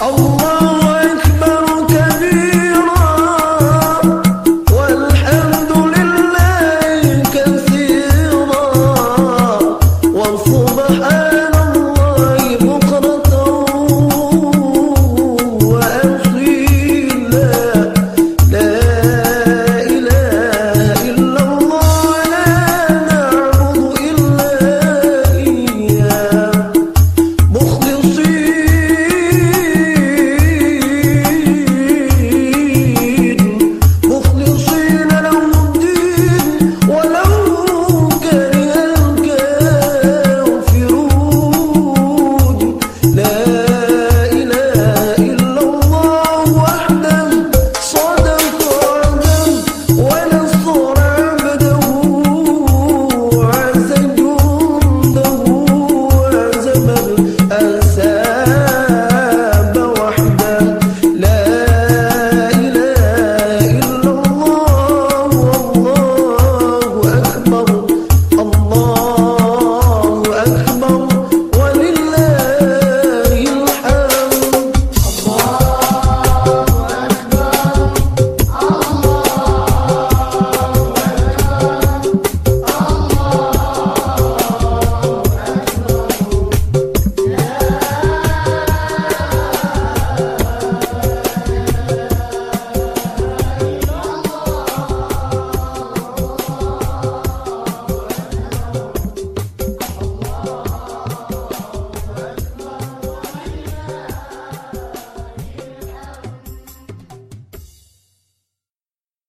Oh.